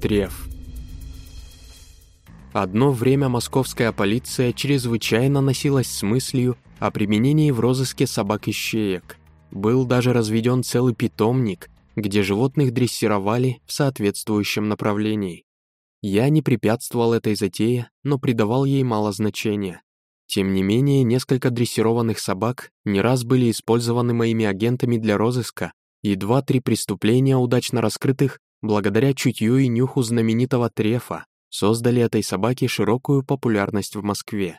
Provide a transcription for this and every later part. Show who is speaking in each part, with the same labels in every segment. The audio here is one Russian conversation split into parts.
Speaker 1: Треф. Одно время московская полиция чрезвычайно носилась с мыслью о применении в розыске собак-ищеек. Был даже разведен целый питомник, где животных дрессировали в соответствующем направлении. Я не препятствовал этой затее, но придавал ей мало значения. Тем не менее, несколько дрессированных собак не раз были использованы моими агентами для розыска, и два-три преступления, удачно раскрытых, благодаря чутью и нюху знаменитого Трефа, создали этой собаке широкую популярность в Москве.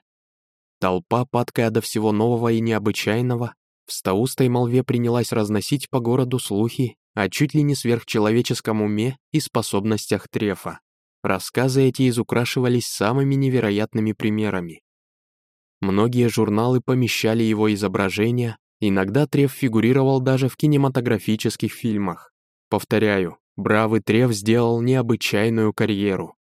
Speaker 1: Толпа, падкая до всего нового и необычайного, в стаустой молве принялась разносить по городу слухи о чуть ли не сверхчеловеческом уме и способностях Трефа. Рассказы эти изукрашивались самыми невероятными примерами. Многие журналы помещали его изображения, иногда Треф фигурировал даже в кинематографических фильмах. Повторяю, бравый Треф сделал необычайную карьеру.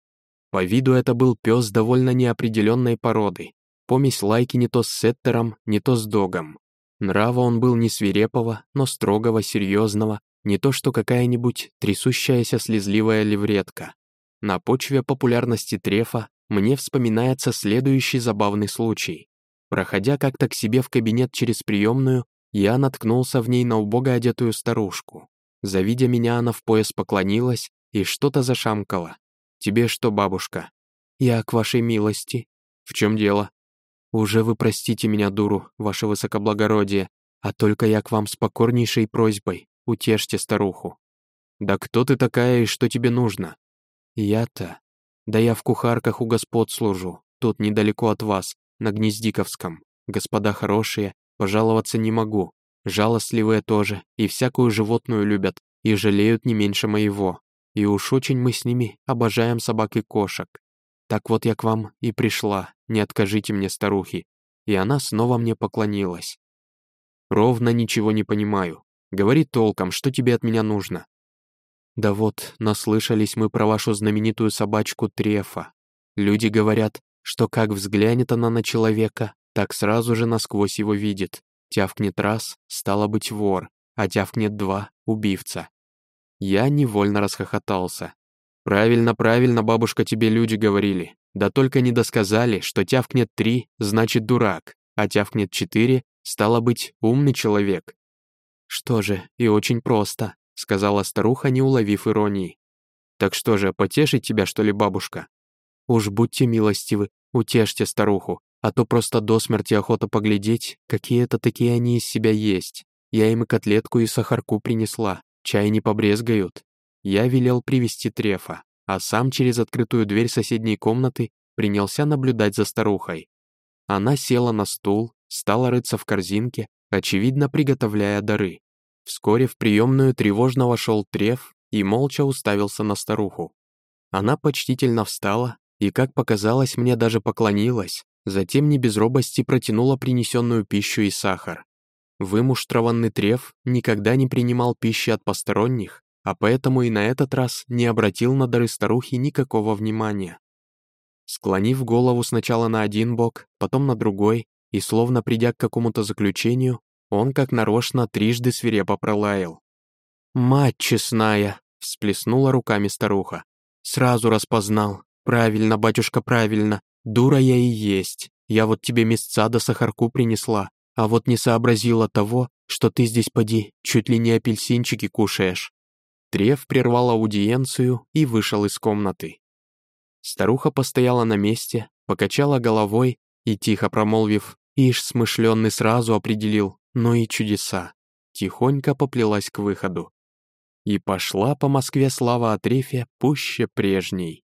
Speaker 1: По виду это был пес довольно неопределенной породы, помесь лайки не то с сеттером, не то с догом. Нрава он был не свирепого, но строгого, серьезного, не то что какая-нибудь трясущаяся слезливая левретка. На почве популярности Трефа мне вспоминается следующий забавный случай. Проходя как-то к себе в кабинет через приемную, я наткнулся в ней на убого одетую старушку. Завидя меня, она в пояс поклонилась и что-то зашамкала. «Тебе что, бабушка?» «Я к вашей милости». «В чем дело?» «Уже вы простите меня, дуру, ваше высокоблагородие, а только я к вам с покорнейшей просьбой. Утешьте старуху». «Да кто ты такая и что тебе нужно?» «Я-то? Да я в кухарках у господ служу, тут недалеко от вас, на Гнездиковском. Господа хорошие, пожаловаться не могу. Жалостливые тоже, и всякую животную любят, и жалеют не меньше моего. И уж очень мы с ними обожаем собак и кошек. Так вот я к вам и пришла, не откажите мне, старухи». И она снова мне поклонилась. «Ровно ничего не понимаю. Говори толком, что тебе от меня нужно?» «Да вот, наслышались мы про вашу знаменитую собачку Трефа. Люди говорят, что как взглянет она на человека, так сразу же насквозь его видит. Тявкнет раз, стало быть вор, а тявкнет два — убивца». Я невольно расхохотался. «Правильно, правильно, бабушка, тебе люди говорили. Да только не досказали, что тявкнет три, значит дурак, а тявкнет четыре, стало быть, умный человек». «Что же, и очень просто», — сказала старуха, не уловив иронии. «Так что же, потешить тебя, что ли, бабушка?» «Уж будьте милостивы, утешьте старуху, а то просто до смерти охота поглядеть, какие это такие они из себя есть. Я им и котлетку, и сахарку принесла, чай не побрезгают. Я велел привести Трефа, а сам через открытую дверь соседней комнаты принялся наблюдать за старухой. Она села на стул, стала рыться в корзинке, очевидно приготовляя дары. Вскоре в приемную тревожно вошел Треф и молча уставился на старуху. Она почтительно встала и, как показалось, мне даже поклонилась, затем не без робости протянула принесенную пищу и сахар. Вымуштрованный Треф никогда не принимал пищи от посторонних, а поэтому и на этот раз не обратил на дары старухи никакого внимания. Склонив голову сначала на один бок, потом на другой, и словно придя к какому-то заключению, он как нарочно трижды свирепо пролаял. «Мать честная!» — всплеснула руками старуха. «Сразу распознал. Правильно, батюшка, правильно. Дура я и есть. Я вот тебе мясца да сахарку принесла, а вот не сообразила того, что ты здесь поди, чуть ли не апельсинчики кушаешь. Треф прервал аудиенцию и вышел из комнаты. Старуха постояла на месте, покачала головой и, тихо промолвив, «Ишь, смышленный сразу определил, ну и чудеса», тихонько поплелась к выходу. И пошла по Москве слава о Трефе пуще прежней.